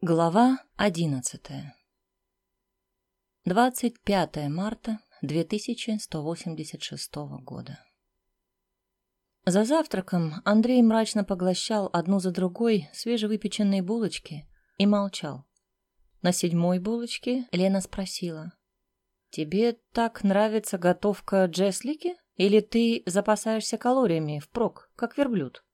Глава одиннадцатая. 25 марта 2186 года. За завтраком Андрей мрачно поглощал одну за другой свежевыпеченные булочки и молчал. На седьмой булочке Лена спросила. «Тебе так нравится готовка джеслики? Или ты запасаешься калориями впрок, как верблюд?»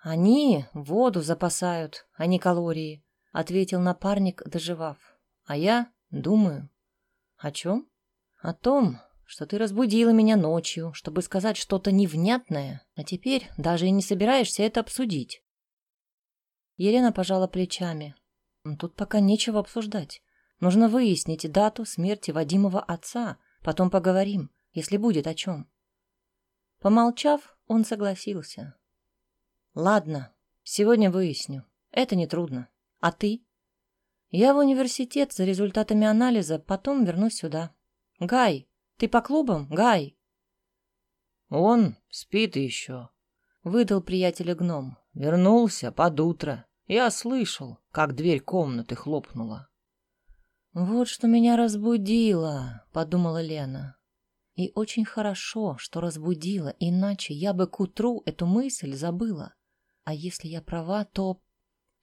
«Они воду запасают, а не калории», — ответил напарник, доживав. «А я думаю». «О чем?» «О том, что ты разбудила меня ночью, чтобы сказать что-то невнятное, а теперь даже и не собираешься это обсудить». Елена пожала плечами. «Тут пока нечего обсуждать. Нужно выяснить дату смерти Вадимова отца, потом поговорим, если будет о чем». Помолчав, он согласился. «Ладно, сегодня выясню. Это нетрудно. А ты? Я в университет за результатами анализа, потом вернусь сюда. Гай, ты по клубам, Гай? Он спит еще, выдал приятеля гном. Вернулся под утро. Я слышал, как дверь комнаты хлопнула. Вот что меня разбудило, подумала Лена. И очень хорошо, что разбудила, иначе я бы к утру эту мысль забыла. А если я права, то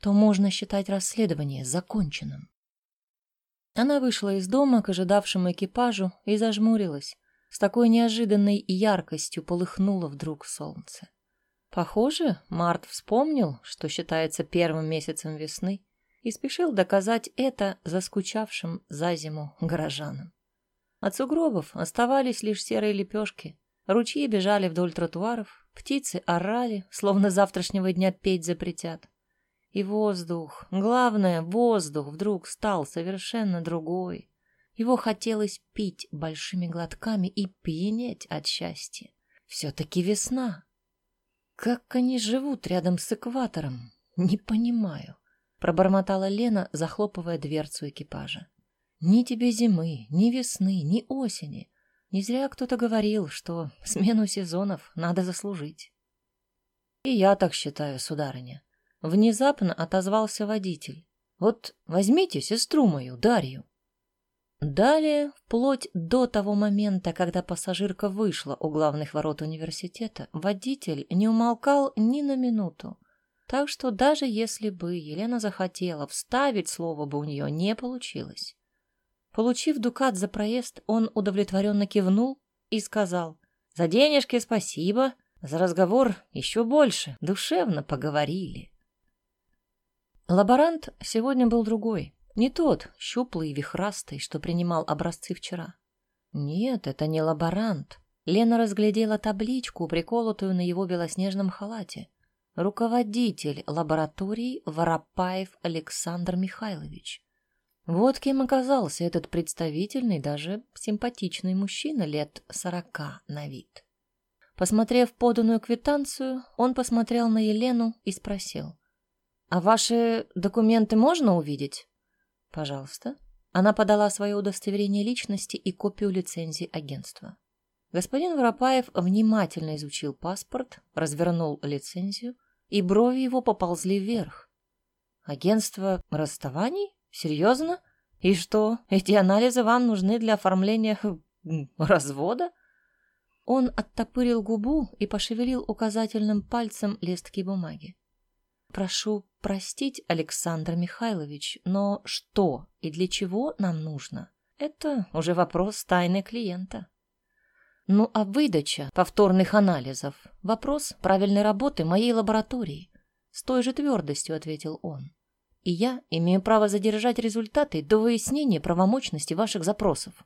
то можно считать расследование законченным. Она вышла из дома к ожидавшему экипажу и зажмурилась. С такой неожиданной яркостью полыхнуло вдруг солнце. Похоже, Март вспомнил, что считается первым месяцем весны, и спешил доказать это заскучавшим за зиму горожанам. От сугробов оставались лишь серые лепешки, ручьи бежали вдоль тротуаров, птицы орали, словно завтрашнего дня петь запретят. И воздух, главное, воздух вдруг стал совершенно другой. Его хотелось пить большими глотками и пьянеть от счастья. Все-таки весна. Как они живут рядом с экватором, не понимаю. Пробормотала Лена, захлопывая дверцу экипажа. Ни тебе зимы, ни весны, ни осени. Не зря кто-то говорил, что смену сезонов надо заслужить. И я так считаю, сударыня. Внезапно отозвался водитель. «Вот возьмите сестру мою, Дарью». Далее, вплоть до того момента, когда пассажирка вышла у главных ворот университета, водитель не умолкал ни на минуту. Так что даже если бы Елена захотела, вставить слово бы у нее не получилось. Получив дукат за проезд, он удовлетворенно кивнул и сказал «За денежки спасибо, за разговор еще больше, душевно поговорили». Лаборант сегодня был другой. Не тот, щуплый и вихрастый, что принимал образцы вчера. Нет, это не лаборант. Лена разглядела табличку, приколотую на его белоснежном халате. Руководитель лаборатории Воропаев Александр Михайлович. Вот кем оказался этот представительный, даже симпатичный мужчина лет сорока на вид. Посмотрев поданную квитанцию, он посмотрел на Елену и спросил — «А ваши документы можно увидеть?» «Пожалуйста». Она подала свое удостоверение личности и копию лицензии агентства. Господин Воропаев внимательно изучил паспорт, развернул лицензию, и брови его поползли вверх. «Агентство расставаний? Серьезно? И что, эти анализы вам нужны для оформления развода?» Он оттопырил губу и пошевелил указательным пальцем листки бумаги. Прошу простить, Александр Михайлович, но что и для чего нам нужно? Это уже вопрос тайны клиента. Ну а выдача повторных анализов — вопрос правильной работы моей лаборатории. С той же твердостью ответил он. И я имею право задержать результаты до выяснения правомочности ваших запросов.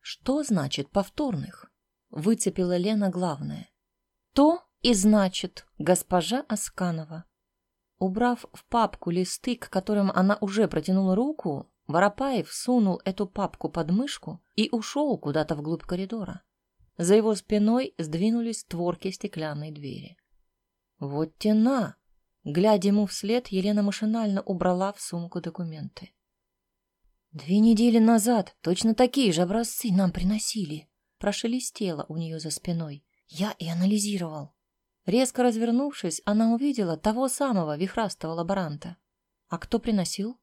Что значит повторных? Выцепила Лена главное. То и значит, госпожа Асканова. Убрав в папку листы, к которым она уже протянула руку, Воропаев сунул эту папку под мышку и ушел куда-то вглубь коридора. За его спиной сдвинулись створки стеклянной двери. «Вот тена!» Глядя ему вслед, Елена машинально убрала в сумку документы. «Две недели назад точно такие же образцы нам приносили», прошелестело у нее за спиной. «Я и анализировал». Резко развернувшись, она увидела того самого вихрастого лаборанта. А кто приносил?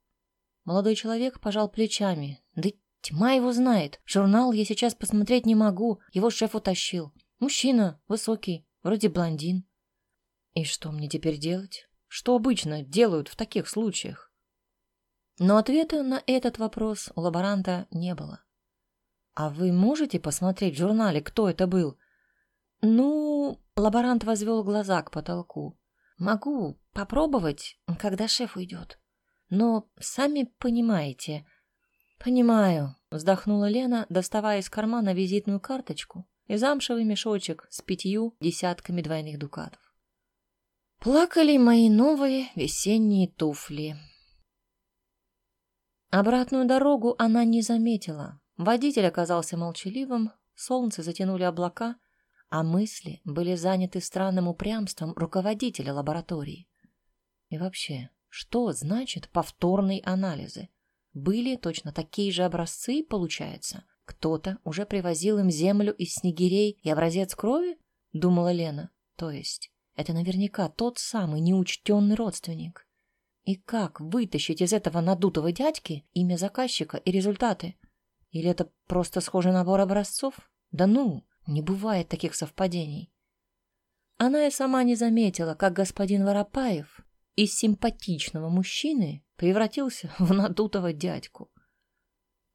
Молодой человек пожал плечами. Да тьма его знает. Журнал я сейчас посмотреть не могу. Его шеф утащил. Мужчина, высокий, вроде блондин. И что мне теперь делать? Что обычно делают в таких случаях? Но ответа на этот вопрос у лаборанта не было. «А вы можете посмотреть в журнале, кто это был?» «Ну...» — лаборант возвел глаза к потолку. «Могу попробовать, когда шеф уйдет. Но сами понимаете...» «Понимаю», — вздохнула Лена, доставая из кармана визитную карточку и замшевый мешочек с пятью десятками двойных дукатов. Плакали мои новые весенние туфли. Обратную дорогу она не заметила. Водитель оказался молчаливым, солнце затянули облака, а мысли были заняты странным упрямством руководителя лаборатории. И вообще, что значит повторные анализы? Были точно такие же образцы, получается? Кто-то уже привозил им землю из снегирей и образец крови? Думала Лена. То есть это наверняка тот самый неучтенный родственник. И как вытащить из этого надутого дядьки имя заказчика и результаты? Или это просто схожий набор образцов? Да ну, не бывает таких совпадений. Она и сама не заметила, как господин Воропаев из симпатичного мужчины превратился в надутого дядьку.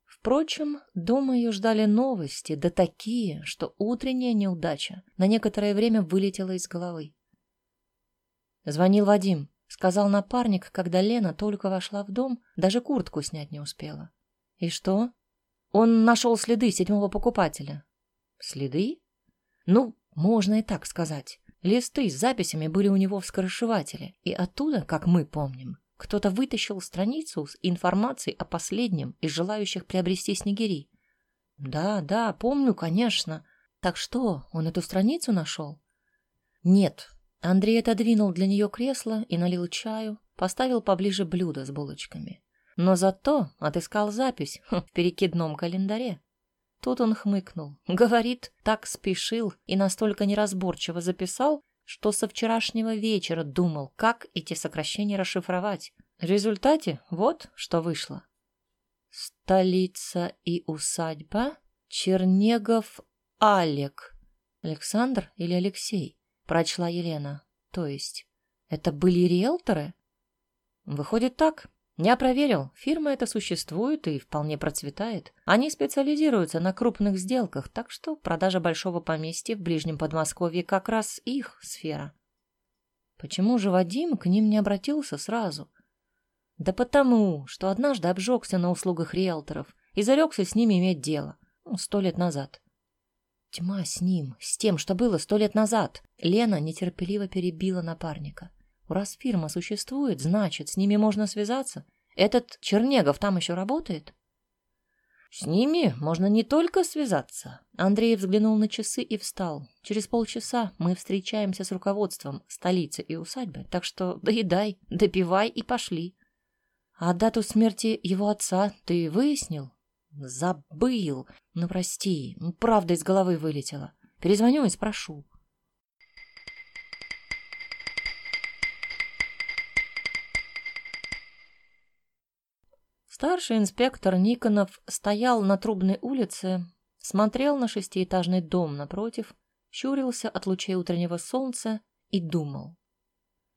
Впрочем, дома ее ждали новости, да такие, что утренняя неудача на некоторое время вылетела из головы. Звонил Вадим. Сказал напарник, когда Лена только вошла в дом, даже куртку снять не успела. И что? Он нашел следы седьмого покупателя. Следы? Ну, можно и так сказать. Листы с записями были у него в скоросшивателе, и оттуда, как мы помним, кто-то вытащил страницу с информацией о последнем из желающих приобрести снегири. Да, да, помню, конечно. Так что, он эту страницу нашел? Нет, Андрей отодвинул для нее кресло и налил чаю, поставил поближе блюдо с булочками. Но зато отыскал запись в перекидном календаре. Тут он хмыкнул. Говорит, так спешил и настолько неразборчиво записал, что со вчерашнего вечера думал, как эти сокращения расшифровать. В результате вот что вышло. Столица и усадьба Чернегов Алек. Александр или Алексей? прочла Елена. То есть, это были риэлторы? Выходит так. Я проверил, фирма эта существует и вполне процветает. Они специализируются на крупных сделках, так что продажа большого поместья в ближнем Подмосковье как раз их сфера. Почему же Вадим к ним не обратился сразу? Да потому, что однажды обжегся на услугах риэлторов и зарекся с ними иметь дело. Ну, сто лет назад. Тьма с ним, с тем, что было сто лет назад. Лена нетерпеливо перебила напарника. Раз фирма существует, значит, с ними можно связаться. Этот Чернегов там еще работает? С ними можно не только связаться. Андрей взглянул на часы и встал. Через полчаса мы встречаемся с руководством столицы и усадьбы, так что доедай, допивай и пошли. А дату смерти его отца ты выяснил? Забыл. Ну, прости, правда из головы вылетела. Перезвоню и спрошу. Старший инспектор Никонов стоял на Трубной улице, смотрел на шестиэтажный дом напротив, щурился от лучей утреннего солнца и думал.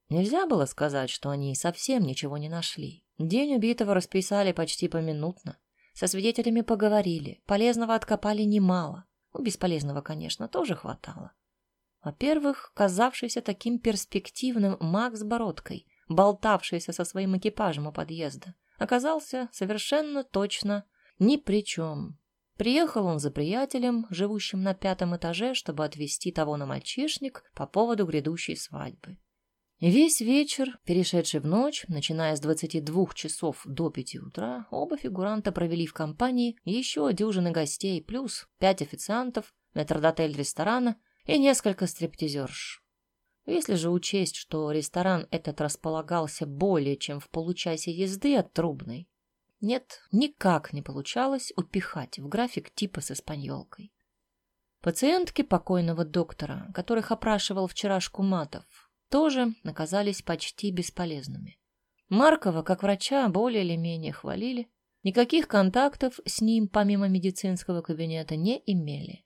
Нельзя было сказать, что они совсем ничего не нашли. День убитого расписали почти поминутно. Со свидетелями поговорили, полезного откопали немало. Ну, бесполезного, конечно, тоже хватало. Во-первых, казавшийся таким перспективным Макс Бородкой, болтавшийся со своим экипажем у подъезда, оказался совершенно точно ни при чем. Приехал он за приятелем, живущим на пятом этаже, чтобы отвезти того на мальчишник по поводу грядущей свадьбы. Весь вечер, перешедший в ночь, начиная с 22 часов до 5 утра, оба фигуранта провели в компании еще дюжины гостей, плюс пять официантов, метрдотель ресторана и несколько стриптизерш. Если же учесть, что ресторан этот располагался более чем в получасе езды от Трубной, нет, никак не получалось упихать в график типа с испаньолкой. Пациентки покойного доктора, которых опрашивал вчера Шкуматов, тоже оказались почти бесполезными. Маркова, как врача, более или менее хвалили. Никаких контактов с ним, помимо медицинского кабинета, не имели.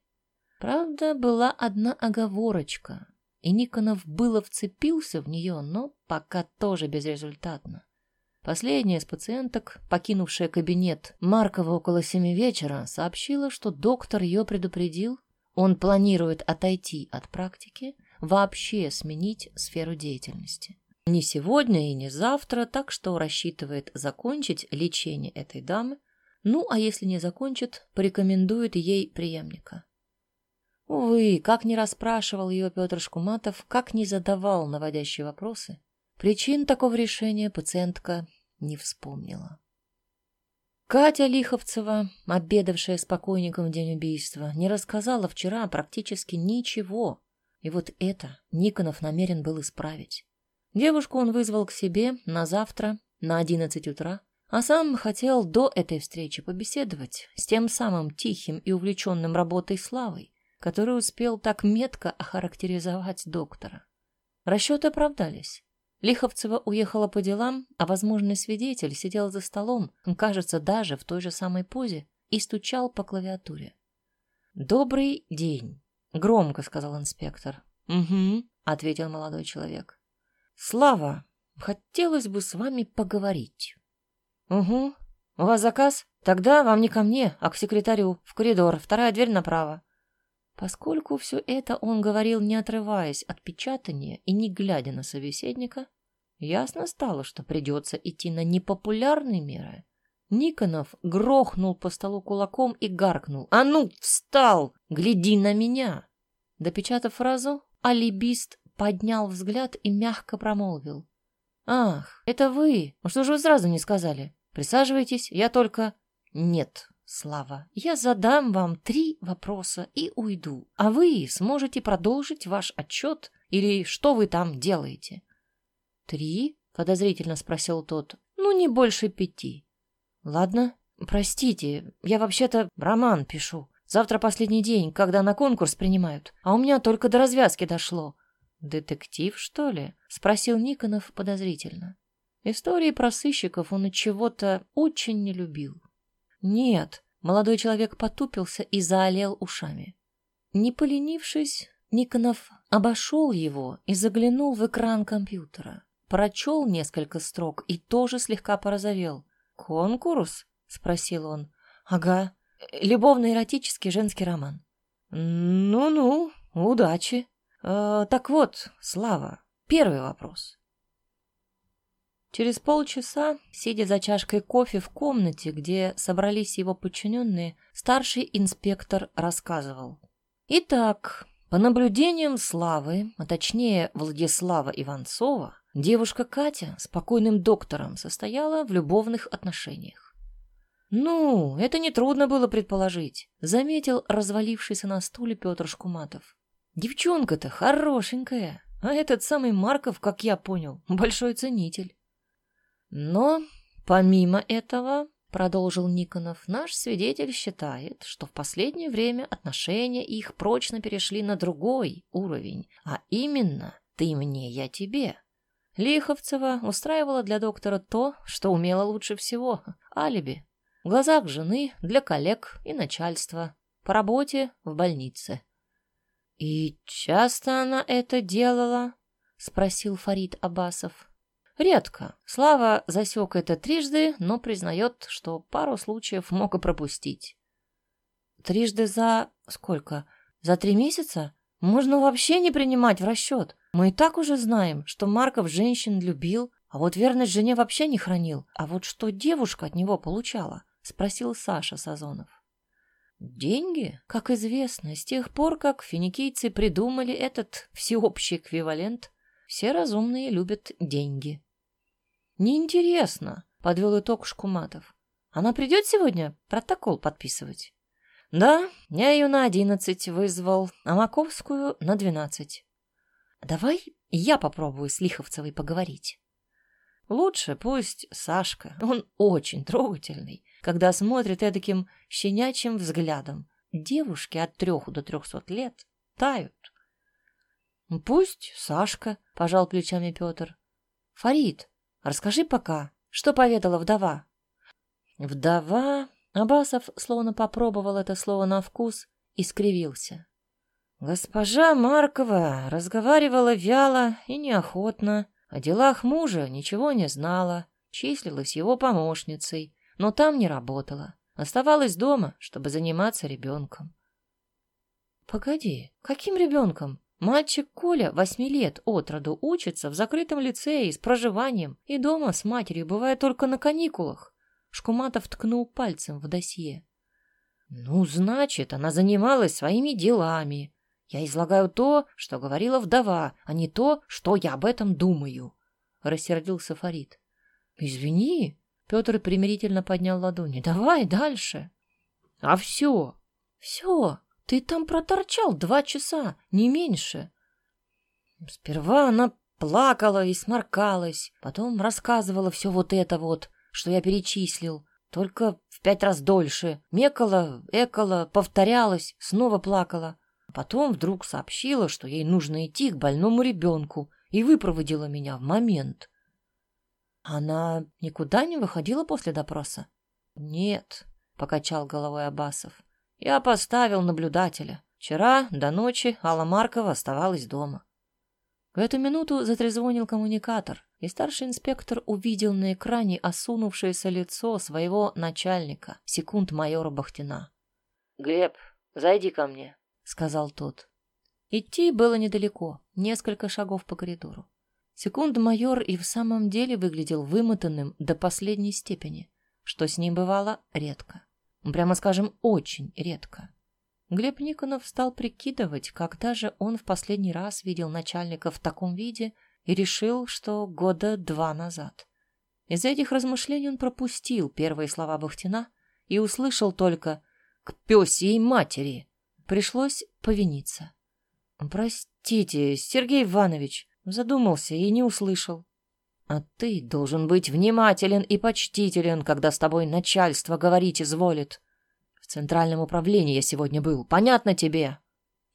Правда, была одна оговорочка, и Никонов было вцепился в нее, но пока тоже безрезультатно. Последняя из пациенток, покинувшая кабинет Маркова около семи вечера, сообщила, что доктор ее предупредил, он планирует отойти от практики, вообще сменить сферу деятельности. Не сегодня и не завтра, так что рассчитывает закончить лечение этой дамы, ну а если не закончит, порекомендует ей преемника. Увы, как не расспрашивал ее Петр Шкуматов, как не задавал наводящие вопросы, Причин такого решения пациентка не вспомнила. Катя Лиховцева, обедавшая с покойником в день убийства, не рассказала вчера практически ничего, и вот это Никонов намерен был исправить. Девушку он вызвал к себе на завтра, на одиннадцать утра, а сам хотел до этой встречи побеседовать с тем самым тихим и увлеченным работой Славой, который успел так метко охарактеризовать доктора. Расчеты оправдались. Лиховцева уехала по делам, а возможный свидетель сидел за столом, кажется, даже в той же самой позе, и стучал по клавиатуре. «Добрый день», — громко сказал инспектор. «Угу», — ответил молодой человек. «Слава, хотелось бы с вами поговорить». «Угу. У вас заказ? Тогда вам не ко мне, а к секретарю, в коридор, вторая дверь направо». Поскольку все это он говорил, не отрываясь от печатания и не глядя на собеседника, ясно стало, что придется идти на непопулярные меры. Никонов грохнул по столу кулаком и гаркнул. «А ну, встал! Гляди на меня!» Допечатав фразу, алибист поднял взгляд и мягко промолвил. «Ах, это вы! Что же вы сразу не сказали? Присаживайтесь, я только...» «Нет, Слава, я задам вам три вопроса и уйду, а вы сможете продолжить ваш отчет или что вы там делаете. Три? Подозрительно спросил тот. Ну, не больше пяти. Ладно, простите, я вообще-то роман пишу. Завтра последний день, когда на конкурс принимают, а у меня только до развязки дошло. Детектив, что ли? Спросил Никонов подозрительно. Истории про сыщиков он от чего-то очень не любил. Нет, молодой человек потупился и заолел ушами. Не поленившись, Никонов обошел его и заглянул в экран компьютера. Прочел несколько строк и тоже слегка порозовел. «Конкурс?» — спросил он. «Ага, любовно-эротический женский роман». «Ну-ну, удачи. Э, так вот, Слава, первый вопрос. Через полчаса, сидя за чашкой кофе в комнате, где собрались его подчиненные, старший инспектор рассказывал. Итак, по наблюдениям Славы, а точнее Владислава Иванцова, девушка Катя с покойным доктором состояла в любовных отношениях. «Ну, это нетрудно было предположить», — заметил развалившийся на стуле Петр Шкуматов. «Девчонка-то хорошенькая, а этот самый Марков, как я понял, большой ценитель». Но, помимо этого, продолжил Никонов, наш свидетель считает, что в последнее время отношения их прочно перешли на другой уровень, а именно «ты мне, я тебе». Лиховцева устраивала для доктора то, что умела лучше всего — алиби. В глазах жены, для коллег и начальства, по работе, в больнице. «И часто она это делала?» — спросил Фарид Абасов. Редко. Слава засек это трижды, но признает, что пару случаев мог и пропустить. Трижды за... сколько? За три месяца? Можно вообще не принимать в расчет. Мы и так уже знаем, что Марков женщин любил, а вот верность жене вообще не хранил. А вот что девушка от него получала? Спросил Саша Сазонов. Деньги, как известно, с тех пор, как финикийцы придумали этот всеобщий эквивалент, все разумные любят деньги. Неинтересно, подвел итог Шкуматов. Она придет сегодня протокол подписывать? Да, я ее на одиннадцать вызвал, а Маковскую на двенадцать. Давай я попробую с Лиховцевой поговорить. Лучше пусть Сашка, он очень трогательный, когда смотрит эдаким щенячьим взглядом. Девушки от трех до трехсот лет тают. Пусть Сашка, пожал плечами Петр. Фарид, Расскажи пока, что поведала вдова?» «Вдова...» Абасов словно попробовал это слово на вкус и скривился. Госпожа Маркова разговаривала вяло и неохотно, о делах мужа ничего не знала, числилась его помощницей, но там не работала, оставалась дома, чтобы заниматься ребенком. Погоди, каким ребенком? Мальчик Коля восьми лет от роду учится в закрытом лицее с проживанием и дома с матерью бывает только на каникулах. Шкуматов ткнул пальцем в досье. Ну, значит, она занималась своими делами. Я излагаю то, что говорила вдова, а не то, что я об этом думаю. Рассердился Фарид. Извини, Петр примирительно поднял ладони. Давай дальше. А все, все, ты там проторчал два часа, не меньше. Сперва она плакала и сморкалась, потом рассказывала все вот это вот, что я перечислил, только в пять раз дольше. Мекала, экала, повторялась, снова плакала. потом вдруг сообщила, что ей нужно идти к больному ребенку, и выпроводила меня в момент. Она никуда не выходила после допроса? Нет, покачал головой Абасов. Я поставил наблюдателя. Вчера до ночи Алла Маркова оставалась дома. В эту минуту затрезвонил коммуникатор, и старший инспектор увидел на экране осунувшееся лицо своего начальника, секунд майора Бахтина. «Глеб, зайди ко мне», — сказал тот. Идти было недалеко, несколько шагов по коридору. Секунд майор и в самом деле выглядел вымотанным до последней степени, что с ним бывало редко. Прямо скажем, очень редко. Глеб Никонов стал прикидывать, когда же он в последний раз видел начальника в таком виде и решил, что года два назад. Из этих размышлений он пропустил первые слова Бахтина и услышал только «к пёсей матери». Пришлось повиниться. «Простите, Сергей Иванович», задумался и не услышал. А ты должен быть внимателен и почтителен, когда с тобой начальство говорить изволит. В центральном управлении я сегодня был. Понятно тебе?»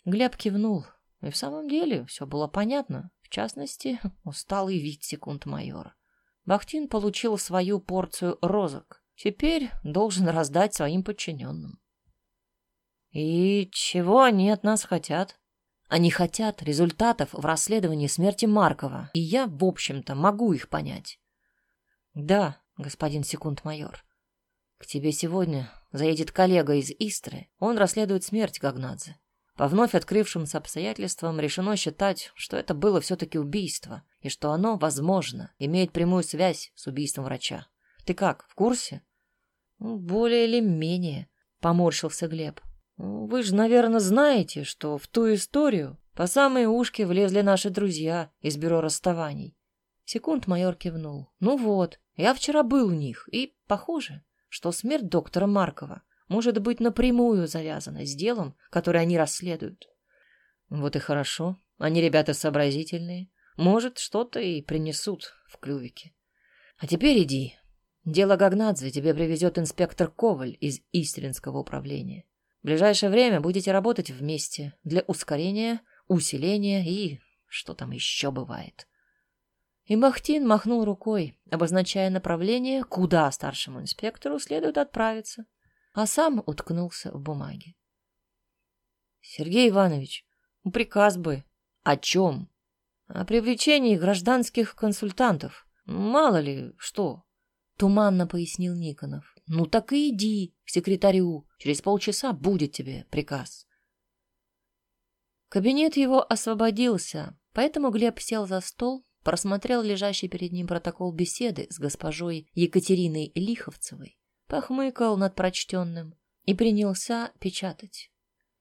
Глеб кивнул. И в самом деле все было понятно. В частности, усталый вид секунд майора. Бахтин получил свою порцию розок. Теперь должен раздать своим подчиненным. «И чего они от нас хотят?» Они хотят результатов в расследовании смерти Маркова, и я, в общем-то, могу их понять. Да, господин секунд-майор. К тебе сегодня заедет коллега из Истры. Он расследует смерть Гагнадзе. По вновь открывшимся обстоятельствам решено считать, что это было все-таки убийство, и что оно, возможно, имеет прямую связь с убийством врача. Ты как, в курсе? Более или менее, поморщился Глеб. Вы же, наверное, знаете, что в ту историю по самые ушки влезли наши друзья из бюро расставаний. Секунд майор кивнул. Ну вот, я вчера был у них, и похоже, что смерть доктора Маркова может быть напрямую завязана с делом, которое они расследуют. Вот и хорошо. Они ребята сообразительные. Может, что-то и принесут в клювике. А теперь иди. Дело Гагнадзе тебе привезет инспектор Коваль из Истринского управления. В ближайшее время будете работать вместе для ускорения, усиления и что там еще бывает. И Махтин махнул рукой, обозначая направление, куда старшему инспектору следует отправиться, а сам уткнулся в бумаге. Сергей Иванович, приказ бы. О чем? О привлечении гражданских консультантов. Мало ли что. Туманно пояснил Никонов. Ну так и иди к секретарю. Через полчаса будет тебе приказ. Кабинет его освободился, поэтому Глеб сел за стол, просмотрел лежащий перед ним протокол беседы с госпожой Екатериной Лиховцевой, похмыкал над прочтенным и принялся печатать.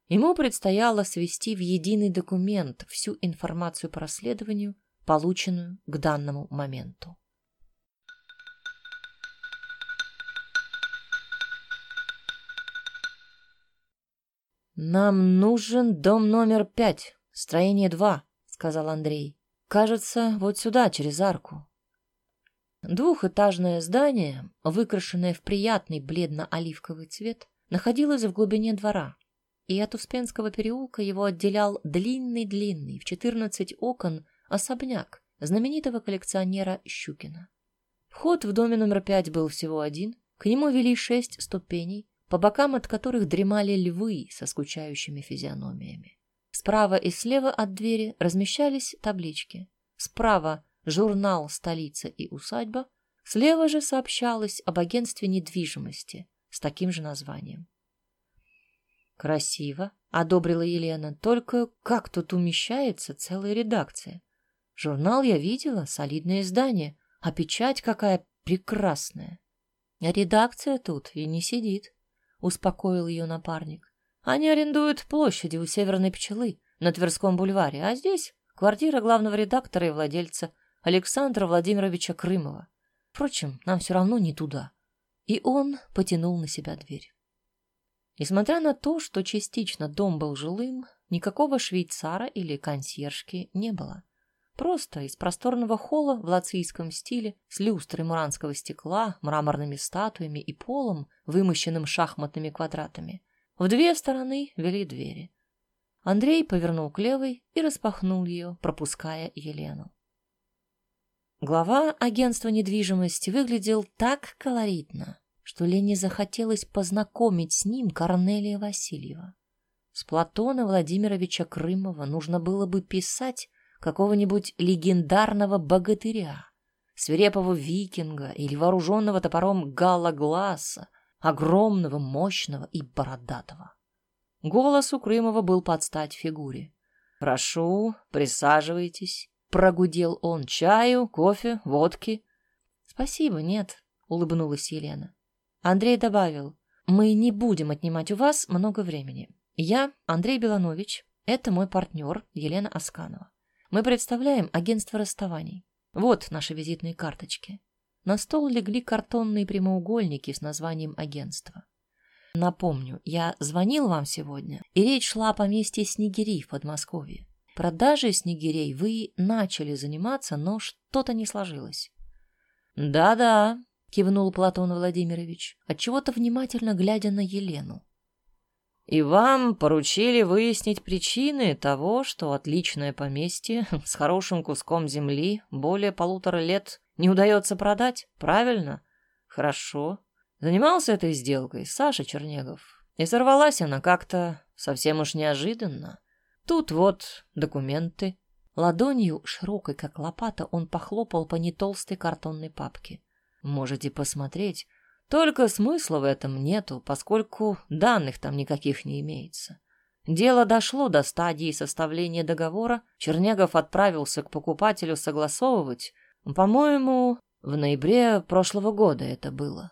Ему предстояло свести в единый документ всю информацию по расследованию, полученную к данному моменту. «Нам нужен дом номер пять, строение два», — сказал Андрей. «Кажется, вот сюда, через арку». Двухэтажное здание, выкрашенное в приятный бледно-оливковый цвет, находилось в глубине двора, и от Успенского переулка его отделял длинный-длинный в четырнадцать окон особняк знаменитого коллекционера Щукина. Вход в доме номер пять был всего один, к нему вели шесть ступеней, по бокам от которых дремали львы со скучающими физиономиями. Справа и слева от двери размещались таблички. Справа журнал «Столица и усадьба», слева же сообщалось об агентстве недвижимости с таким же названием. «Красиво», — одобрила Елена, — «только как тут умещается целая редакция? Журнал я видела, солидное издание, а печать какая прекрасная. редакция тут и не сидит, успокоил ее напарник. Они арендуют площади у Северной пчелы на Тверском бульваре, а здесь квартира главного редактора и владельца Александра Владимировича Крымова. Впрочем, нам все равно не туда. И он потянул на себя дверь. Несмотря на то, что частично дом был жилым, никакого швейцара или консьержки не было. Просто из просторного холла в лацийском стиле, с люстрой муранского стекла, мраморными статуями и полом, вымощенным шахматными квадратами, в две стороны вели двери. Андрей повернул к левой и распахнул ее, пропуская Елену. Глава агентства недвижимости выглядел так колоритно, что Лене захотелось познакомить с ним Корнелия Васильева. С Платона Владимировича Крымова нужно было бы писать какого-нибудь легендарного богатыря, свирепого викинга или вооруженного топором Галла Гласса, огромного, мощного и бородатого. Голос у Крымова был под стать фигуре. «Прошу, присаживайтесь», — прогудел он. «Чаю, кофе, водки?» «Спасибо, нет», — улыбнулась Елена. Андрей добавил, «Мы не будем отнимать у вас много времени. Я, Андрей Беланович, это мой партнер Елена Асканова. Мы представляем агентство расставаний. Вот наши визитные карточки. На стол легли картонные прямоугольники с названием агентства. Напомню, я звонил вам сегодня, и речь шла о поместье Снегири в Подмосковье. Продажей снегирей вы начали заниматься, но что-то не сложилось. «Да-да», — кивнул Платон Владимирович, отчего-то внимательно глядя на Елену. И вам поручили выяснить причины того, что отличное поместье с хорошим куском земли более полутора лет не удается продать, правильно? Хорошо. Занимался этой сделкой Саша Чернегов. И сорвалась она как-то совсем уж неожиданно. Тут вот документы. Ладонью, широкой как лопата, он похлопал по нетолстой картонной папке. Можете посмотреть, только смысла в этом нету, поскольку данных там никаких не имеется. Дело дошло до стадии составления договора, Чернягов отправился к покупателю согласовывать. По-моему, в ноябре прошлого года это было.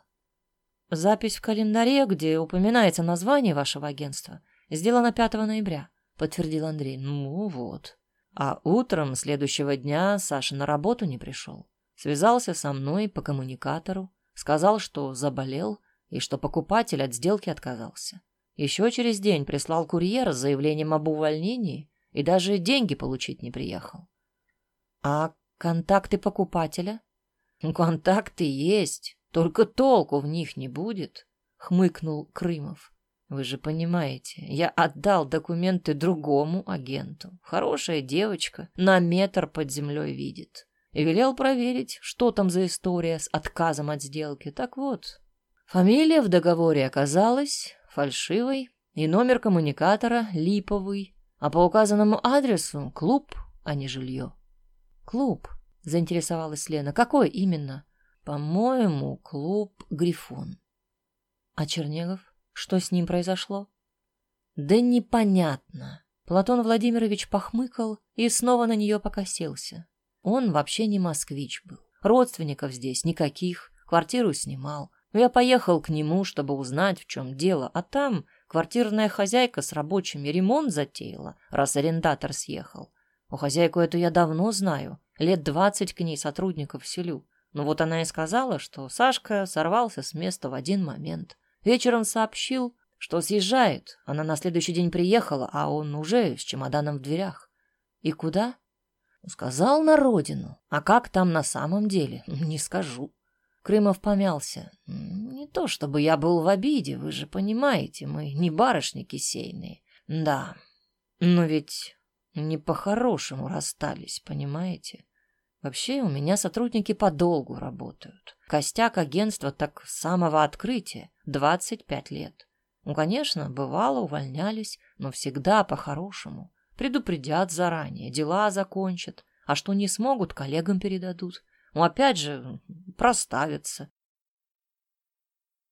Запись в календаре, где упоминается название вашего агентства, сделана 5 ноября, подтвердил Андрей. Ну вот. А утром следующего дня Саша на работу не пришел. Связался со мной по коммуникатору. Сказал, что заболел и что покупатель от сделки отказался. Еще через день прислал курьер с заявлением об увольнении и даже деньги получить не приехал. А контакты покупателя? Контакты есть, только толку в них не будет, хмыкнул Крымов. Вы же понимаете, я отдал документы другому агенту. Хорошая девочка, на метр под землей видит и велел проверить, что там за история с отказом от сделки. Так вот, фамилия в договоре оказалась фальшивой, и номер коммуникатора липовый, а по указанному адресу клуб, а не жилье. Клуб, заинтересовалась Лена. Какой именно? По-моему, клуб Грифон. А Чернегов? Что с ним произошло? Да непонятно. Платон Владимирович похмыкал и снова на нее покосился. Он вообще не москвич был. Родственников здесь никаких, квартиру снимал. Я поехал к нему, чтобы узнать, в чем дело, а там квартирная хозяйка с рабочими ремонт затеяла, раз арендатор съехал. У хозяйку эту я давно знаю, лет двадцать к ней сотрудников селю. Но вот она и сказала, что Сашка сорвался с места в один момент. Вечером сообщил, что съезжает. Она на следующий день приехала, а он уже с чемоданом в дверях. И куда? Сказал на родину. А как там на самом деле, не скажу. Крымов помялся. Не то чтобы я был в обиде, вы же понимаете, мы не барышни кисейные. Да, но ведь не по-хорошему расстались, понимаете? Вообще, у меня сотрудники подолгу работают. Костяк агентства так с самого открытия, 25 лет. Ну, конечно, бывало, увольнялись, но всегда по-хорошему. Предупредят заранее, дела закончат, а что не смогут, коллегам передадут. Ну, опять же, проставятся.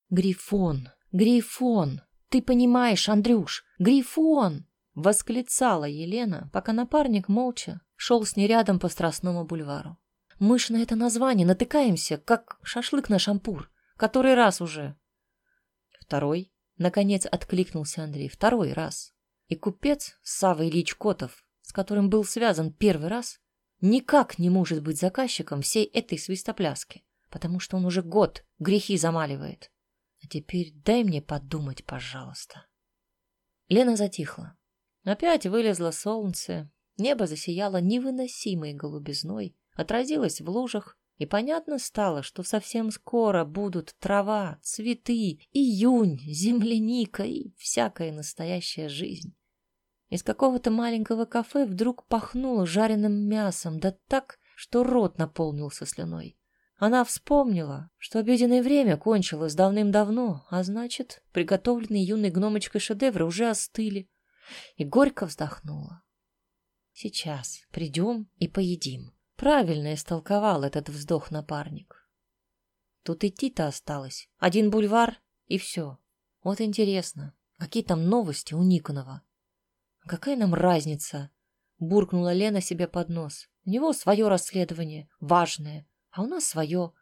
Грифон, Грифон, ты понимаешь, Андрюш, Грифон! Восклицала Елена, пока напарник молча шел с ней рядом по Страстному бульвару. Мы ж на это название натыкаемся, как шашлык на шампур. Который раз уже? Второй. Наконец откликнулся Андрей. Второй раз. И купец Савва Ильич Котов, с которым был связан первый раз, никак не может быть заказчиком всей этой свистопляски, потому что он уже год грехи замаливает. А теперь дай мне подумать, пожалуйста. Лена затихла. Опять вылезло солнце, небо засияло невыносимой голубизной, отразилось в лужах, и понятно стало, что совсем скоро будут трава, цветы, июнь, земляника и всякая настоящая жизнь. Из какого-то маленького кафе вдруг пахнуло жареным мясом, да так, что рот наполнился слюной. Она вспомнила, что обеденное время кончилось давным-давно, а значит, приготовленные юной гномочкой шедевры уже остыли, и горько вздохнула. «Сейчас придем и поедим», — правильно истолковал этот вздох напарник. Тут идти-то осталось. Один бульвар и все. Вот интересно, какие там новости у Никонова? Какая нам разница? Буркнула Лена себе под нос. У него свое расследование, важное, а у нас свое.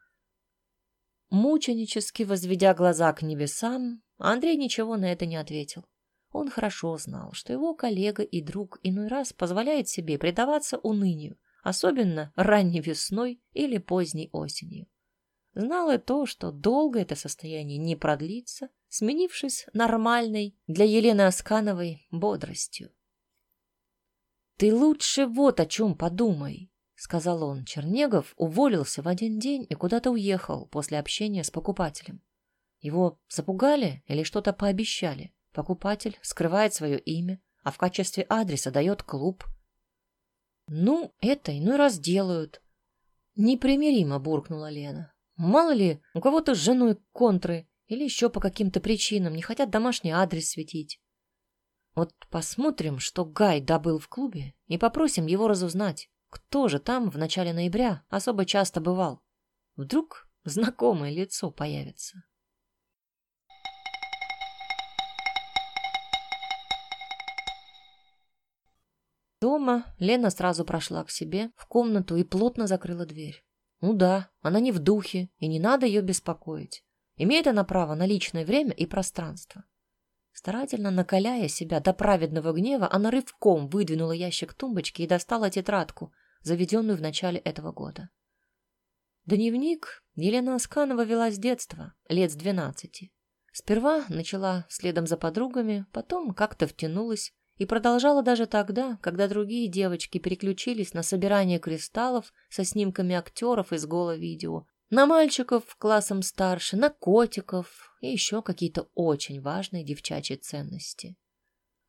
Мученически возведя глаза к небесам, Андрей ничего на это не ответил. Он хорошо знал, что его коллега и друг иной раз позволяет себе предаваться унынию, особенно ранней весной или поздней осенью. Знал и то, что долго это состояние не продлится, сменившись нормальной для Елены Аскановой бодростью. «Ты лучше вот о чем подумай», — сказал он. Чернегов уволился в один день и куда-то уехал после общения с покупателем. Его запугали или что-то пообещали? Покупатель скрывает свое имя, а в качестве адреса дает клуб. «Ну, это иной раз делают». Непримиримо буркнула Лена. «Мало ли, у кого-то с женой контры или еще по каким-то причинам не хотят домашний адрес светить. Вот посмотрим, что Гай добыл в клубе, и попросим его разузнать, кто же там в начале ноября особо часто бывал. Вдруг знакомое лицо появится. Дома Лена сразу прошла к себе в комнату и плотно закрыла дверь. Ну да, она не в духе, и не надо ее беспокоить. Имеет она право на личное время и пространство. Старательно накаляя себя до праведного гнева, она рывком выдвинула ящик тумбочки и достала тетрадку, заведенную в начале этого года. Дневник Елена Асканова вела с детства, лет с двенадцати. Сперва начала следом за подругами, потом как-то втянулась и продолжала даже тогда, когда другие девочки переключились на собирание кристаллов со снимками актеров из голо-видео, на мальчиков классом старше, на котиков и еще какие-то очень важные девчачьи ценности.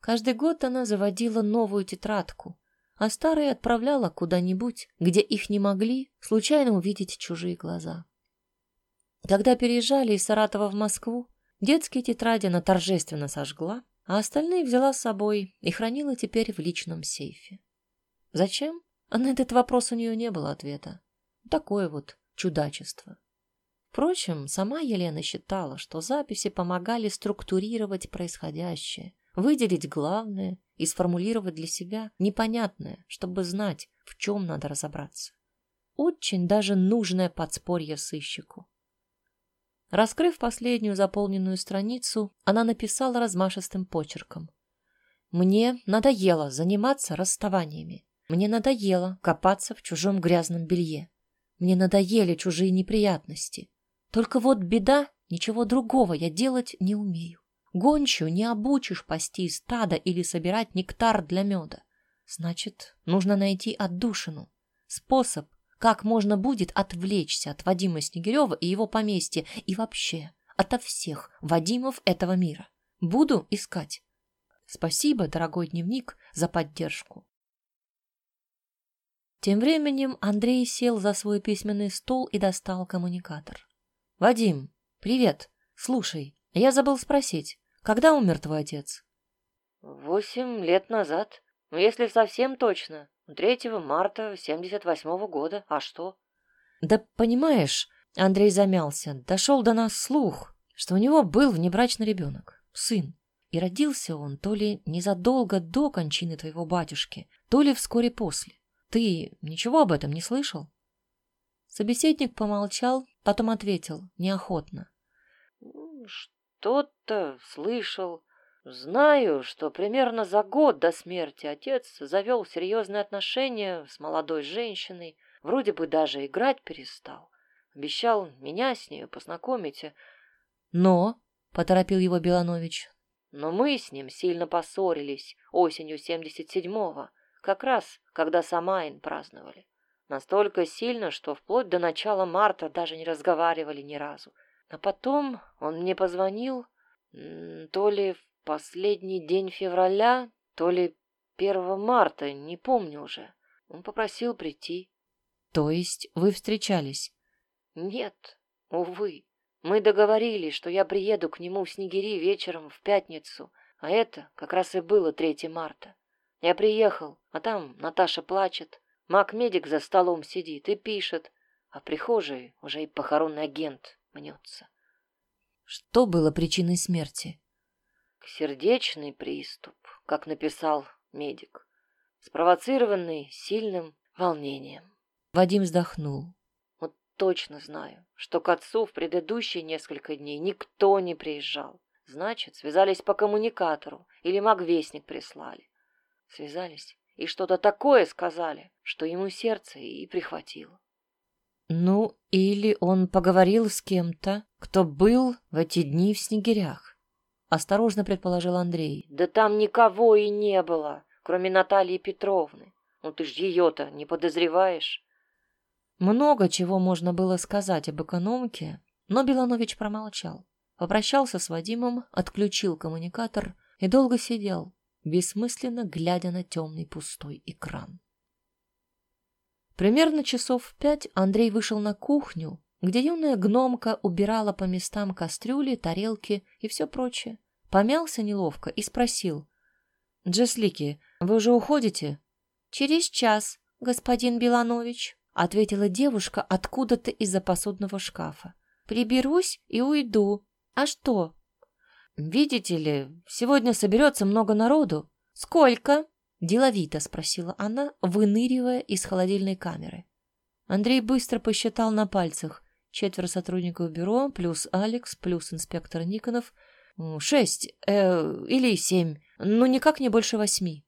Каждый год она заводила новую тетрадку, а старые отправляла куда-нибудь, где их не могли случайно увидеть чужие глаза. Когда переезжали из Саратова в Москву, детские тетради она торжественно сожгла, а остальные взяла с собой и хранила теперь в личном сейфе. Зачем? На этот вопрос у нее не было ответа. Такое вот чудачество. Впрочем, сама Елена считала, что записи помогали структурировать происходящее, выделить главное и сформулировать для себя непонятное, чтобы знать, в чем надо разобраться. Очень даже нужное подспорье сыщику. Раскрыв последнюю заполненную страницу, она написала размашистым почерком. «Мне надоело заниматься расставаниями. Мне надоело копаться в чужом грязном белье. Мне надоели чужие неприятности. Только вот беда, ничего другого я делать не умею. Гончую не обучишь пасти стадо или собирать нектар для меда. Значит, нужно найти отдушину, способ, как можно будет отвлечься от Вадима Снегирева и его поместья и вообще ото всех Вадимов этого мира? Буду искать. Спасибо, дорогой дневник, за поддержку. Тем временем Андрей сел за свой письменный стол и достал коммуникатор. «Вадим, привет. Слушай, я забыл спросить, когда умер твой отец?» «Восемь лет назад. Если совсем точно. 3 марта 78 года. А что?» «Да понимаешь...» — Андрей замялся. «Дошел до нас слух, что у него был внебрачный ребенок, сын. И родился он то ли незадолго до кончины твоего батюшки, то ли вскоре после. Ты ничего об этом не слышал? Собеседник помолчал, потом ответил неохотно. Что-то слышал. Знаю, что примерно за год до смерти отец завел серьезные отношения с молодой женщиной, вроде бы даже играть перестал. Обещал меня с нею познакомить. Но, — поторопил его Беланович, — но мы с ним сильно поссорились осенью семьдесят седьмого как раз, когда Самайн праздновали. Настолько сильно, что вплоть до начала марта даже не разговаривали ни разу. А потом он мне позвонил, то ли в последний день февраля, то ли 1 марта, не помню уже. Он попросил прийти. То есть вы встречались? Нет, увы. Мы договорились, что я приеду к нему в Снегири вечером в пятницу, а это как раз и было 3 марта. Я приехал, а там Наташа плачет. Маг-медик за столом сидит и пишет, а в прихожей уже и похоронный агент мнется. Что было причиной смерти? Сердечный приступ, как написал медик, спровоцированный сильным волнением. Вадим вздохнул. Вот точно знаю, что к отцу в предыдущие несколько дней никто не приезжал. Значит, связались по коммуникатору или магвестник прислали. Связались и что-то такое сказали, что ему сердце и прихватило. Ну, или он поговорил с кем-то, кто был в эти дни в снегирях. Осторожно предположил Андрей. Да там никого и не было, кроме Натальи Петровны. Ну ты ж ее-то не подозреваешь. Много чего можно было сказать об экономке, но Беланович промолчал. Попрощался с Вадимом, отключил коммуникатор и долго сидел, бессмысленно глядя на темный пустой экран. Примерно часов в пять Андрей вышел на кухню, где юная гномка убирала по местам кастрюли, тарелки и все прочее. Помялся неловко и спросил. «Джеслики, вы уже уходите?» «Через час, господин Беланович», — ответила девушка откуда-то из-за посудного шкафа. «Приберусь и уйду. А что, «Видите ли, сегодня соберется много народу». «Сколько?» — деловито спросила она, выныривая из холодильной камеры. Андрей быстро посчитал на пальцах. Четверо сотрудников бюро, плюс Алекс, плюс инспектор Никонов. Шесть э, или семь, ну никак не больше восьми.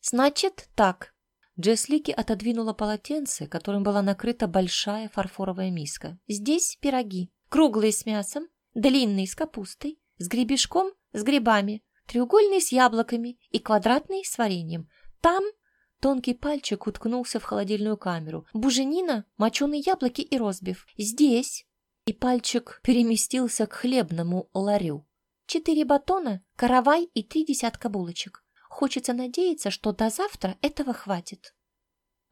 «Значит, так». Джеслики отодвинула полотенце, которым была накрыта большая фарфоровая миска. «Здесь пироги. Круглые с мясом, длинные с капустой, с гребешком, с грибами, треугольный с яблоками и квадратный с вареньем. Там тонкий пальчик уткнулся в холодильную камеру. Буженина, моченые яблоки и розбив. Здесь. И пальчик переместился к хлебному ларю. Четыре батона, каравай и три десятка булочек. Хочется надеяться, что до завтра этого хватит.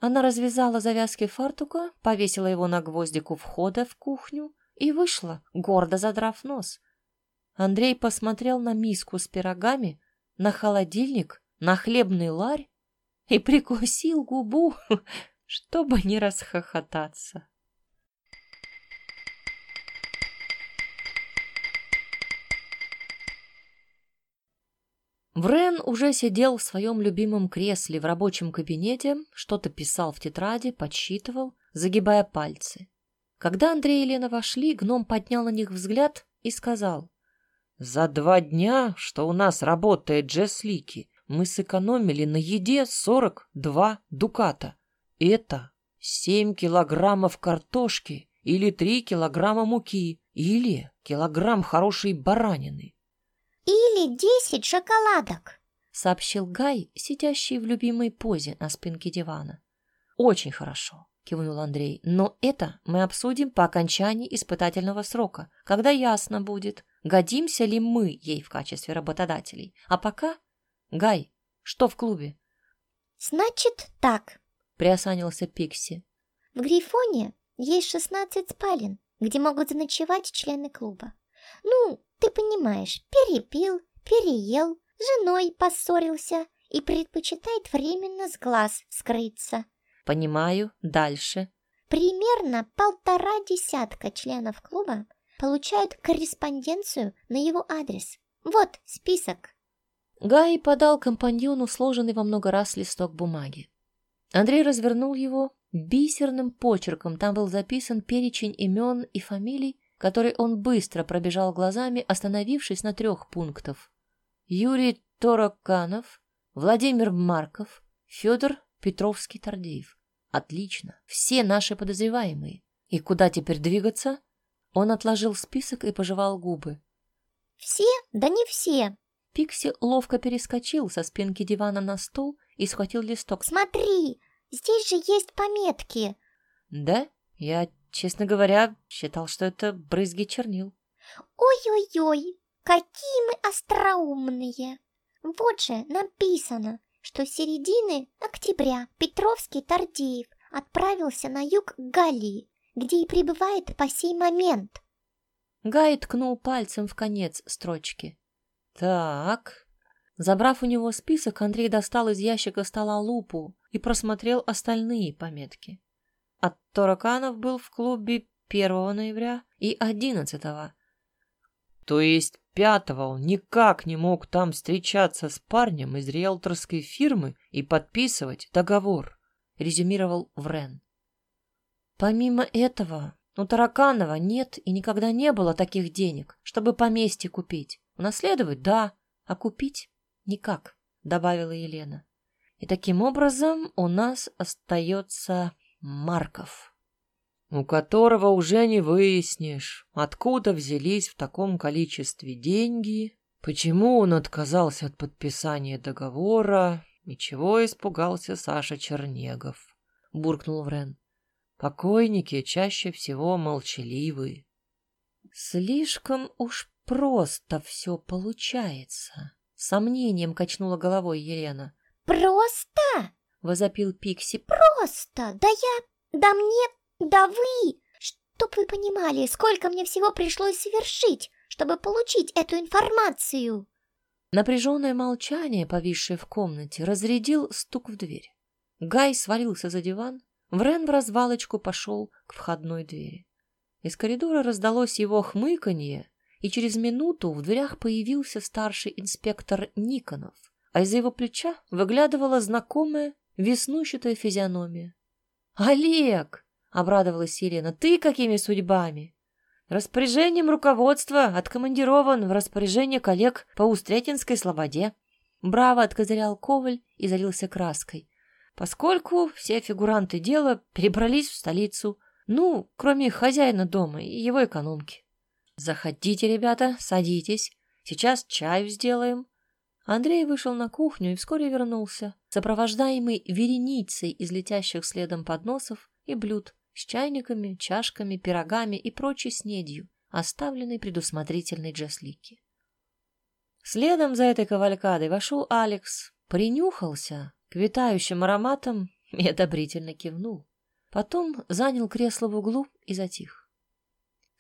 Она развязала завязки фартука, повесила его на гвоздик у входа в кухню и вышла, гордо задрав нос. Андрей посмотрел на миску с пирогами, на холодильник, на хлебный ларь и прикусил губу, чтобы не расхохотаться. Врен уже сидел в своем любимом кресле в рабочем кабинете, что-то писал в тетради, подсчитывал, загибая пальцы. Когда Андрей и Лена вошли, гном поднял на них взгляд и сказал. За два дня, что у нас работает Джеслики, мы сэкономили на еде 42 дуката. Это 7 килограммов картошки или 3 килограмма муки или килограмм хорошей баранины. Или 10 шоколадок, сообщил Гай, сидящий в любимой позе на спинке дивана. Очень хорошо. — кивнул Андрей. «Но это мы обсудим по окончании испытательного срока, когда ясно будет, годимся ли мы ей в качестве работодателей. А пока... Гай, что в клубе?» «Значит так», — приосанился Пикси. В Грифоне есть 16 спален, где могут заночевать члены клуба. Ну, ты понимаешь, перепил, переел, с женой поссорился и предпочитает временно с глаз скрыться. Понимаю, дальше. Примерно полтора десятка членов клуба получают корреспонденцию на его адрес. Вот список. Гай подал компаньону сложенный во много раз листок бумаги. Андрей развернул его бисерным почерком. Там был записан перечень имен и фамилий, который он быстро пробежал глазами, остановившись на трех пунктах. Юрий Тороканов, Владимир Марков, Федор Петровский-Тордеев. Отлично, все наши подозреваемые. И куда теперь двигаться? Он отложил список и пожевал губы. Все? Да не все. Пикси ловко перескочил со спинки дивана на стол и схватил листок. Смотри, здесь же есть пометки. Да? Я, честно говоря, считал, что это брызги чернил. Ой-ой-ой, какие мы остроумные. Вот же написано, что с середины октября Петровский Тардеев отправился на юг Галлии, где и пребывает по сей момент. Гай ткнул пальцем в конец строчки. Так. Забрав у него список, Андрей достал из ящика стола лупу и просмотрел остальные пометки. От Тораканов был в клубе 1 ноября и 11 -го. То есть пятого он никак не мог там встречаться с парнем из риэлторской фирмы и подписывать договор, резюмировал Врен. Помимо этого, у Тараканова нет и никогда не было таких денег, чтобы поместье купить. Унаследовать – да, а купить – никак, добавила Елена. И таким образом у нас остается Марков у которого уже не выяснишь, откуда взялись в таком количестве деньги, почему он отказался от подписания договора и чего испугался Саша Чернегов, — буркнул Врен. Покойники чаще всего молчаливы. Слишком уж просто все получается. Сомнением качнула головой Елена. «Просто?» — возопил Пикси. «Просто! Да я... Да мне да вы! Чтоб вы понимали, сколько мне всего пришлось совершить, чтобы получить эту информацию!» Напряженное молчание, повисшее в комнате, разрядил стук в дверь. Гай свалился за диван, Врен в развалочку пошел к входной двери. Из коридора раздалось его хмыканье, и через минуту в дверях появился старший инспектор Никонов, а из-за его плеча выглядывала знакомая веснущатая физиономия. «Олег!» обрадовалась Елена. Ты какими судьбами? Распоряжением руководства откомандирован в распоряжение коллег по Устрятинской слободе. Браво откозырял Коваль и залился краской. Поскольку все фигуранты дела перебрались в столицу, ну, кроме хозяина дома и его экономки. Заходите, ребята, садитесь. Сейчас чаю сделаем. Андрей вышел на кухню и вскоре вернулся, сопровождаемый вереницей из летящих следом подносов и блюд с чайниками, чашками, пирогами и прочей снедью, оставленной предусмотрительной Джаслики. Следом за этой кавалькадой вошел Алекс, принюхался к витающим ароматам и одобрительно кивнул. Потом занял кресло в углу и затих.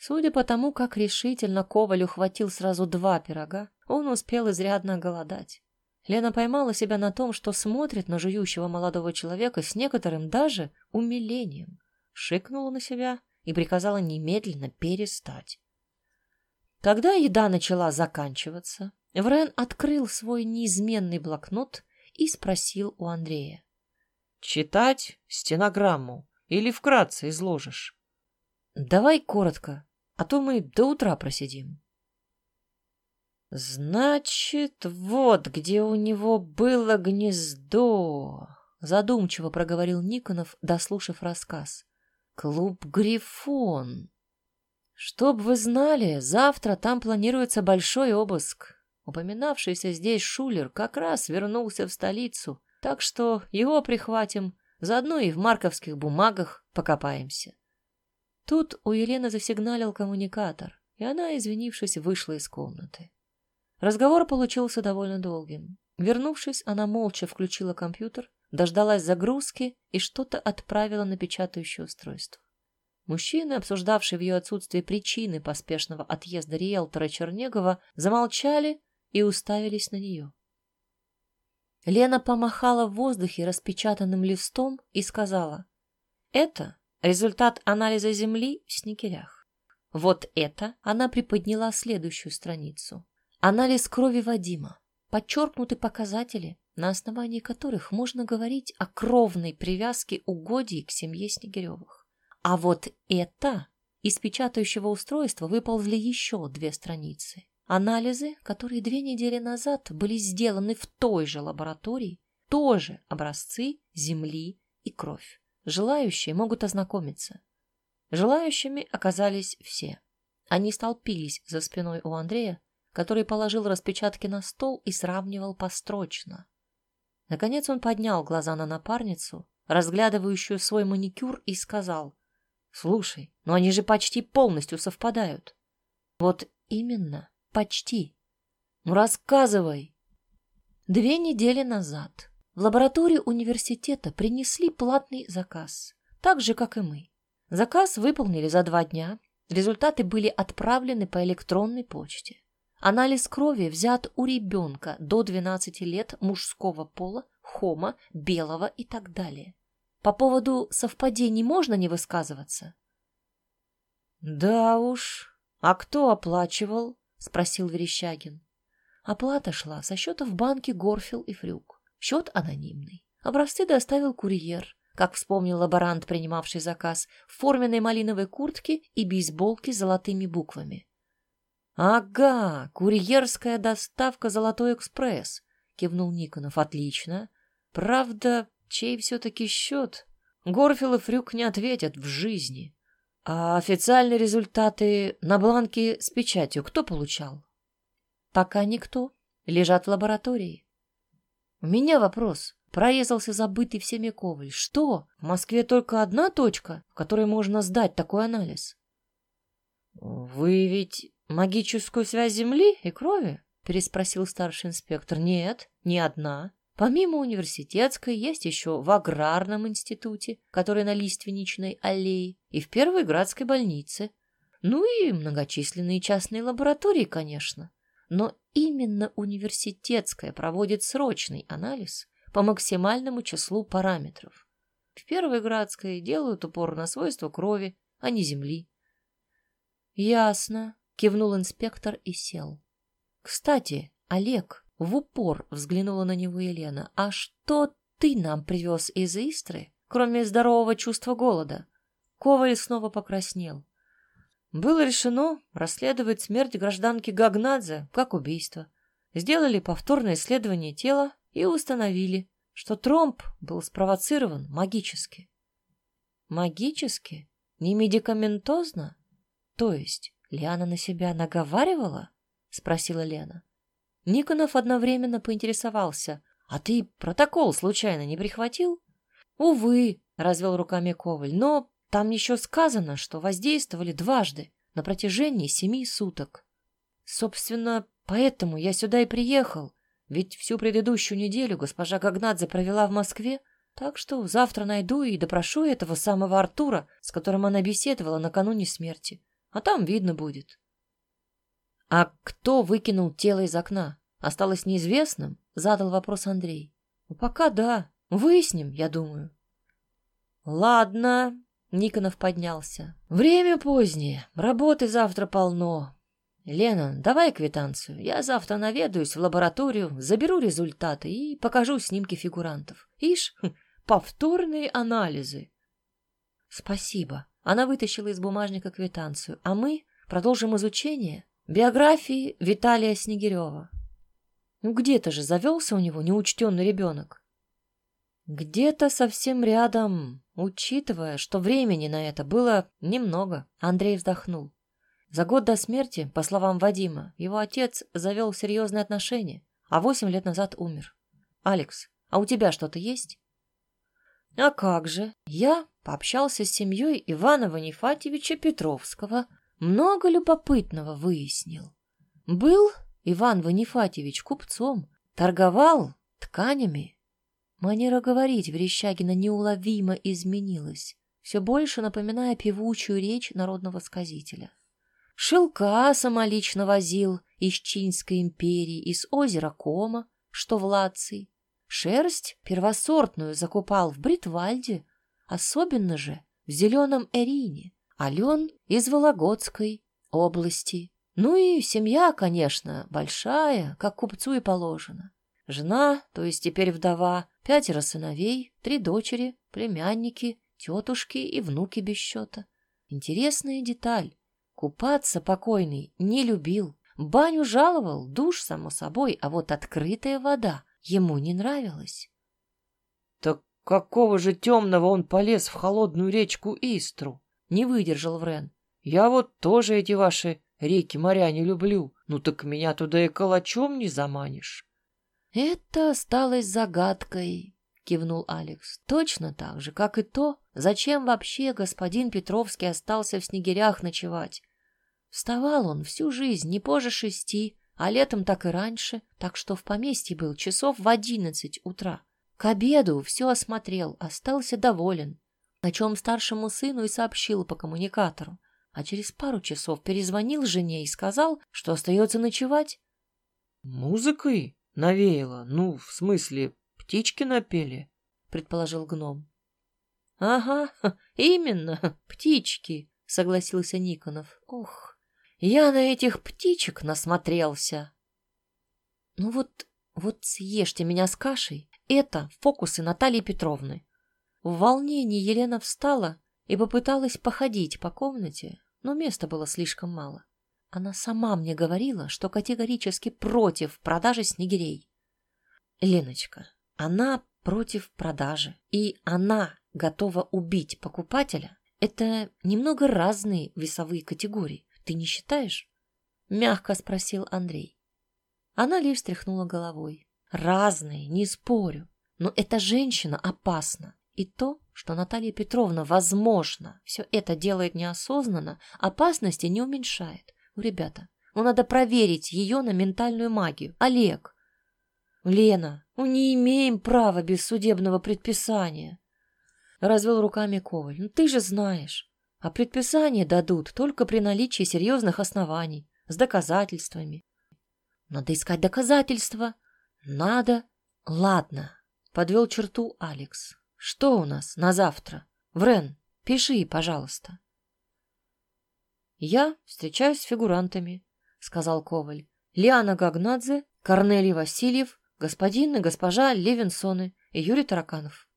Судя по тому, как решительно Коваль ухватил сразу два пирога, он успел изрядно голодать. Лена поймала себя на том, что смотрит на жующего молодого человека с некоторым даже умилением шикнула на себя и приказала немедленно перестать. Когда еда начала заканчиваться, Врен открыл свой неизменный блокнот и спросил у Андрея. «Читать стенограмму или вкратце изложишь?» «Давай коротко, а то мы до утра просидим». «Значит, вот где у него было гнездо», — задумчиво проговорил Никонов, дослушав рассказ. Клуб «Грифон». Чтоб вы знали, завтра там планируется большой обыск. Упоминавшийся здесь Шулер как раз вернулся в столицу, так что его прихватим, заодно и в марковских бумагах покопаемся. Тут у Елены засигналил коммуникатор, и она, извинившись, вышла из комнаты. Разговор получился довольно долгим. Вернувшись, она молча включила компьютер, дождалась загрузки и что-то отправила на печатающее устройство. Мужчины, обсуждавшие в ее отсутствие причины поспешного отъезда риэлтора Чернегова, замолчали и уставились на нее. Лена помахала в воздухе распечатанным листом и сказала, «Это результат анализа Земли в снегирях. Вот это она приподняла следующую страницу. Анализ крови Вадима. Подчеркнуты показатели, на основании которых можно говорить о кровной привязке угодий к семье Снегиревых. А вот это из печатающего устройства выползли еще две страницы. Анализы, которые две недели назад были сделаны в той же лаборатории, тоже образцы земли и кровь. Желающие могут ознакомиться. Желающими оказались все. Они столпились за спиной у Андрея, который положил распечатки на стол и сравнивал построчно. Наконец он поднял глаза на напарницу, разглядывающую свой маникюр, и сказал, «Слушай, но они же почти полностью совпадают». «Вот именно, почти. Ну, рассказывай». Две недели назад в лабораторию университета принесли платный заказ, так же, как и мы. Заказ выполнили за два дня, результаты были отправлены по электронной почте. Анализ крови взят у ребенка до 12 лет мужского пола, хома, белого и так далее. По поводу совпадений можно не высказываться? Да уж. А кто оплачивал? спросил Верещагин. Оплата шла со счета в банке Горфил и Фрюк. Счет анонимный. Образцы доставил курьер, как вспомнил лаборант, принимавший заказ, в форменной малиновой куртке и бейсболке с золотыми буквами. «Ага, курьерская доставка «Золотой экспресс», — кивнул Никонов. «Отлично. Правда, чей все-таки счет? Горфил и Фрюк не ответят в жизни. А официальные результаты на бланке с печатью кто получал?» «Пока никто. Лежат в лаборатории». «У меня вопрос. Прорезался забытый всеми Коваль. Что? В Москве только одна точка, в которой можно сдать такой анализ?» «Вы ведь «Магическую связь земли и крови?» — переспросил старший инспектор. «Нет, не одна. Помимо университетской, есть еще в аграрном институте, который на Лиственничной аллее, и в Первой градской больнице. Ну и многочисленные частные лаборатории, конечно. Но именно университетская проводит срочный анализ по максимальному числу параметров. В Первой градской делают упор на свойства крови, а не земли. Ясно, Кивнул инспектор и сел. Кстати, Олег, в упор взглянула на него Елена. А что ты нам привез из Истры, кроме здорового чувства голода? Коваль снова покраснел. Было решено расследовать смерть гражданки Гагнадзе как убийство. Сделали повторное исследование тела и установили, что тромб был спровоцирован магически. Магически? Не медикаментозно? То есть Лиана на себя наговаривала? Спросила Лена. Никонов одновременно поинтересовался. А ты протокол случайно не прихватил? Увы, развел руками Коваль, но там еще сказано, что воздействовали дважды на протяжении семи суток. Собственно, поэтому я сюда и приехал, ведь всю предыдущую неделю госпожа Гагнадзе провела в Москве, так что завтра найду и допрошу этого самого Артура, с которым она беседовала накануне смерти а там видно будет. А кто выкинул тело из окна? Осталось неизвестным? Задал вопрос Андрей. Ну, пока да. Выясним, я думаю. Ладно, Никонов поднялся. Время позднее, работы завтра полно. Лена, давай квитанцию. Я завтра наведаюсь в лабораторию, заберу результаты и покажу снимки фигурантов. Ишь, повторные анализы. Спасибо. Она вытащила из бумажника квитанцию, а мы продолжим изучение биографии Виталия Снегирева. Ну где-то же завелся у него неучтенный ребенок. Где-то совсем рядом, учитывая, что времени на это было немного, Андрей вздохнул. За год до смерти, по словам Вадима, его отец завел серьезные отношения, а восемь лет назад умер. «Алекс, а у тебя что-то есть?» А как же? Я пообщался с семьей Ивана Ванифатьевича Петровского. Много любопытного выяснил. Был Иван Ванифатьевич купцом, торговал тканями. Манера говорить Верещагина неуловимо изменилась, все больше напоминая певучую речь народного сказителя. Шелка самолично возил из Чинской империи, из озера Кома, что в Лации. Шерсть первосортную закупал в Бритвальде, особенно же в Зеленом Эрине, а лен из Вологодской области. Ну и семья, конечно, большая, как купцу и положено. Жена, то есть теперь вдова, пятеро сыновей, три дочери, племянники, тетушки и внуки без счета. Интересная деталь. Купаться покойный не любил. Баню жаловал, душ, само собой, а вот открытая вода ему не нравилась. Так какого же темного он полез в холодную речку Истру? Не выдержал Врен. Я вот тоже эти ваши реки-моря не люблю. Ну так меня туда и калачом не заманишь. Это осталось загадкой, кивнул Алекс. Точно так же, как и то, зачем вообще господин Петровский остался в снегирях ночевать. Вставал он всю жизнь не позже шести, а летом так и раньше, так что в поместье был часов в одиннадцать утра. К обеду все осмотрел, остался доволен, о чем старшему сыну и сообщил по коммуникатору, а через пару часов перезвонил жене и сказал, что остается ночевать. «Музыкой навеяло? Ну, в смысле, птички напели?» — предположил гном. «Ага, именно, птички», — согласился Никонов. «Ух, я на этих птичек насмотрелся». «Ну вот, вот съешьте меня с кашей. Это фокусы Натальи Петровны. В волнении Елена встала и попыталась походить по комнате, но места было слишком мало. Она сама мне говорила, что категорически против продажи снегирей. Леночка, она против продажи, и она готова убить покупателя. Это немного разные весовые категории. Ты не считаешь? Мягко спросил Андрей. Она лишь стряхнула головой. Разные, не спорю. Но эта женщина опасна. И то, что Наталья Петровна, возможно, все это делает неосознанно, опасности не уменьшает. Ну, ребята, ну надо проверить ее на ментальную магию. Олег. Лена, мы ну, не имеем права без судебного предписания. Развел руками Коваль. Ну ты же знаешь. А предписание дадут только при наличии серьезных оснований, с доказательствами. Надо искать доказательства. Надо. Ладно, подвел черту Алекс. Что у нас на завтра? Врен, пиши, пожалуйста. Я встречаюсь с фигурантами, сказал Коваль. Лиана Гагнадзе, Корнелий Васильев, господин и госпожа Левинсоны и Юрий Тараканов.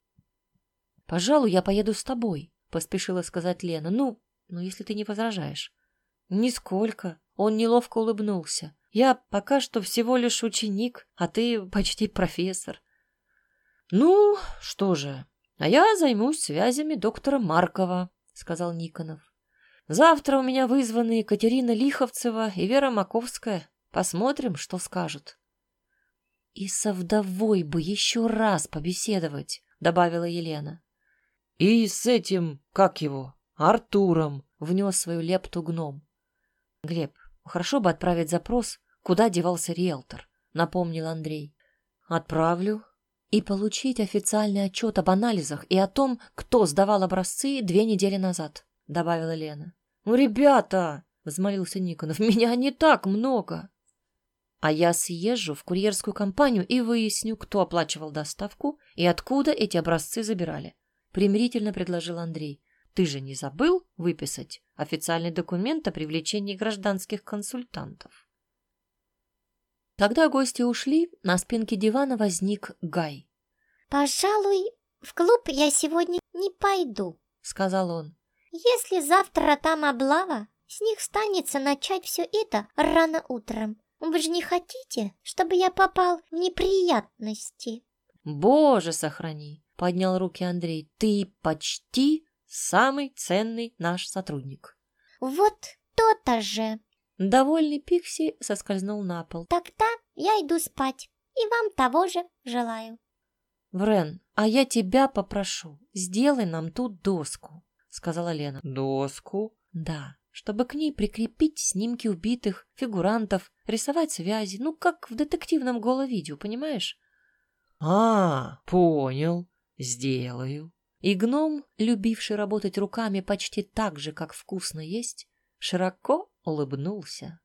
Пожалуй, я поеду с тобой, поспешила сказать Лена. Ну, ну, если ты не возражаешь. Нисколько. Он неловко улыбнулся. Я пока что всего лишь ученик, а ты почти профессор. Ну, что же, а я займусь связями доктора Маркова, сказал Никонов. Завтра у меня вызваны Екатерина Лиховцева и Вера Маковская. Посмотрим, что скажут. И со вдовой бы еще раз побеседовать, добавила Елена. И с этим, как его, Артуром, внес свою лепту гном. Глеб, хорошо бы отправить запрос, куда девался риэлтор, напомнил Андрей. Отправлю, и получить официальный отчет об анализах и о том, кто сдавал образцы две недели назад», — добавила Лена. «Ну, ребята!» — взмолился Никонов. «Меня не так много!» «А я съезжу в курьерскую компанию и выясню, кто оплачивал доставку и откуда эти образцы забирали», — примирительно предложил Андрей. «Ты же не забыл выписать официальный документ о привлечении гражданских консультантов?» Когда гости ушли, на спинке дивана возник Гай. «Пожалуй, в клуб я сегодня не пойду», — сказал он. «Если завтра там облава, с них станется начать все это рано утром. Вы же не хотите, чтобы я попал в неприятности?» «Боже, сохрани!» — поднял руки Андрей. «Ты почти самый ценный наш сотрудник». «Вот то-то же!» Довольный Пикси соскользнул на пол. «Тогда я иду спать, и вам того же желаю». «Врен, а я тебя попрошу, сделай нам тут доску», — сказала Лена. «Доску?» «Да, чтобы к ней прикрепить снимки убитых, фигурантов, рисовать связи, ну, как в детективном голо-видео, понимаешь?» А, понял, сделаю. И гном, любивший работать руками почти так же, как вкусно есть, широко улыбнулся.